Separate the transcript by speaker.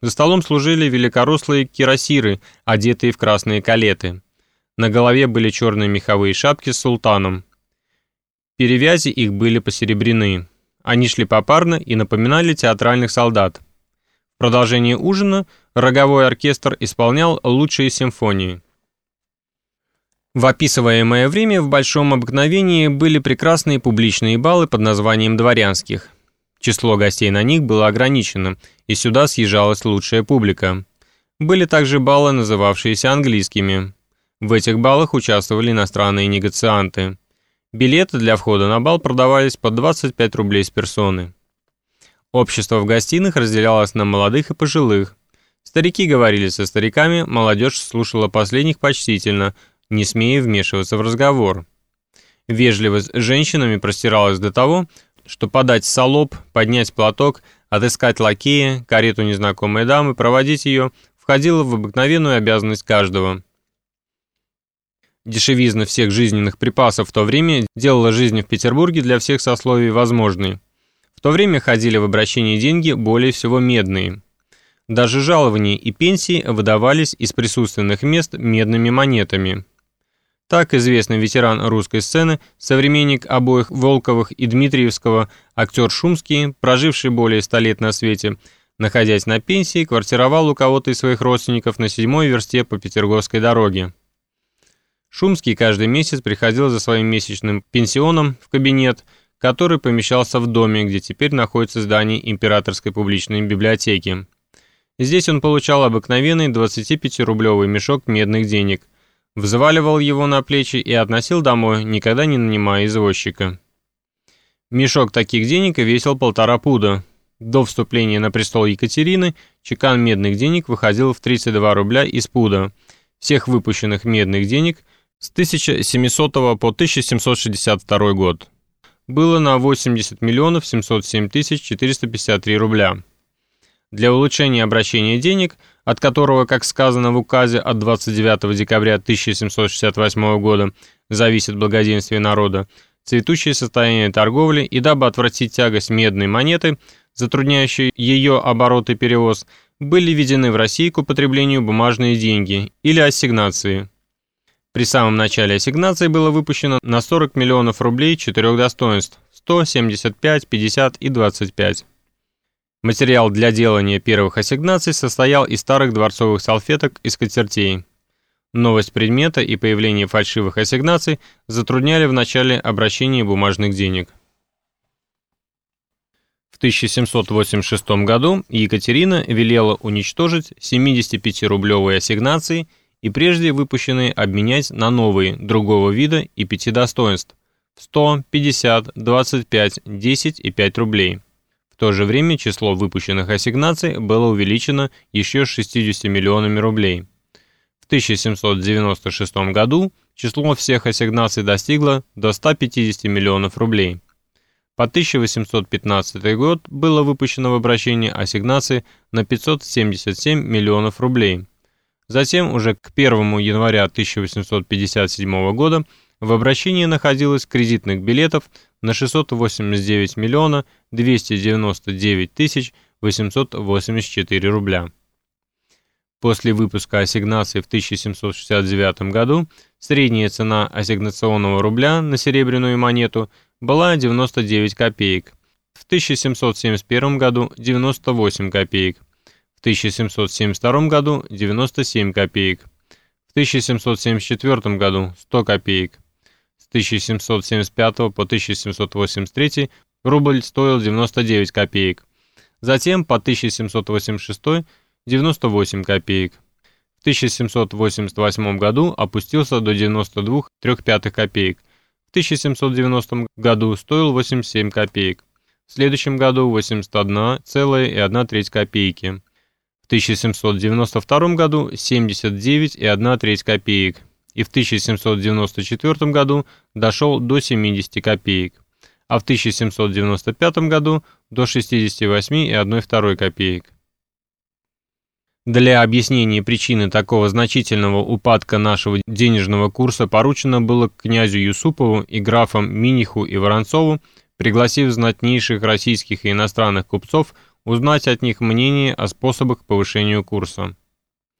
Speaker 1: За столом служили великорослые кирасиры, одетые в красные калеты. На голове были черные меховые шапки с султаном. Перевязи их были посеребрены. Они шли попарно и напоминали театральных солдат. В продолжение ужина роговой оркестр исполнял лучшие симфонии. В описываемое время в большом обыкновении были прекрасные публичные балы под названием «дворянских». Число гостей на них было ограничено, и сюда съезжалась лучшая публика. Были также балы, называвшиеся английскими. В этих балах участвовали иностранные негацианты. Билеты для входа на бал продавались по 25 рублей с персоны. Общество в гостиных разделялось на молодых и пожилых. Старики говорили со стариками, молодежь слушала последних почтительно, не смея вмешиваться в разговор. Вежливость с женщинами простиралась до того, что подать солоб, поднять платок, отыскать лакея, карету незнакомой дамы, проводить ее, входило в обыкновенную обязанность каждого. Дешевизна всех жизненных припасов в то время делала жизнь в Петербурге для всех сословий возможной. В то время ходили в обращение деньги более всего медные. Даже жалования и пенсии выдавались из присутственных мест медными монетами. Так известный ветеран русской сцены, современник обоих Волковых и Дмитриевского, актер Шумский, проживший более ста лет на свете, находясь на пенсии, квартировал у кого-то из своих родственников на седьмой версте по Петерговской дороге. Шумский каждый месяц приходил за своим месячным пенсионом в кабинет, который помещался в доме, где теперь находится здание Императорской публичной библиотеки. Здесь он получал обыкновенный 25-рублевый мешок медных денег – взваливал его на плечи и относил домой, никогда не нанимая извозчика. Мешок таких денег весил полтора пуда. До вступления на престол Екатерины чекан медных денег выходил в 32 рубля из пуда. Всех выпущенных медных денег с 1700 по 1762 год было на 80 миллионов 707 тысяч 453 рубля. Для улучшения обращения денег – от которого, как сказано в указе от 29 декабря 1768 года, зависит благоденствие народа, цветущее состояние торговли и дабы отвратить тягость медной монеты, затрудняющей ее оборот и перевоз, были введены в России к употреблению бумажные деньги или ассигнации. При самом начале ассигнации было выпущено на 40 миллионов рублей четырех достоинств – 100, 75, 50 и 25. Материал для делания первых ассигнаций состоял из старых дворцовых салфеток и скатертей. Новость предмета и появление фальшивых ассигнаций затрудняли в начале обращение бумажных денег. В 1786 году Екатерина велела уничтожить 75-рублевые ассигнации и прежде выпущенные обменять на новые другого вида и пяти достоинств – 100, 50, 25, 10 и 5 рублей то же время число выпущенных ассигнаций было увеличено еще 60 миллионами рублей. В 1796 году число всех ассигнаций достигло до 150 миллионов рублей. По 1815 год было выпущено в обращение ассигнаций на 577 миллионов рублей. Затем уже к 1 января 1857 года в обращении находилось кредитных билетов на 689 миллиона 299 тысяч 884 рубля. После выпуска ассигнаций в 1769 году средняя цена ассигнационного рубля на серебряную монету была 99 копеек, в 1771 году 98 копеек, в 1772 году 97 копеек, в 1774 году 100 копеек, 1775 по 1783 рубль стоил 99 копеек. Затем по 1786 98 копеек. В 1788 году опустился до 92 пятых копеек. В 1790 году стоил 87 копеек. В следующем году 81,1 треть копейки. В 1792 году 79,1 треть копеек и в 1794 году дошел до 70 копеек, а в 1795 году до 68,1 копеек. Для объяснения причины такого значительного упадка нашего денежного курса поручено было князю Юсупову и графам Миниху и Воронцову, пригласив знатнейших российских и иностранных купцов, узнать от них мнение о способах повышения курса.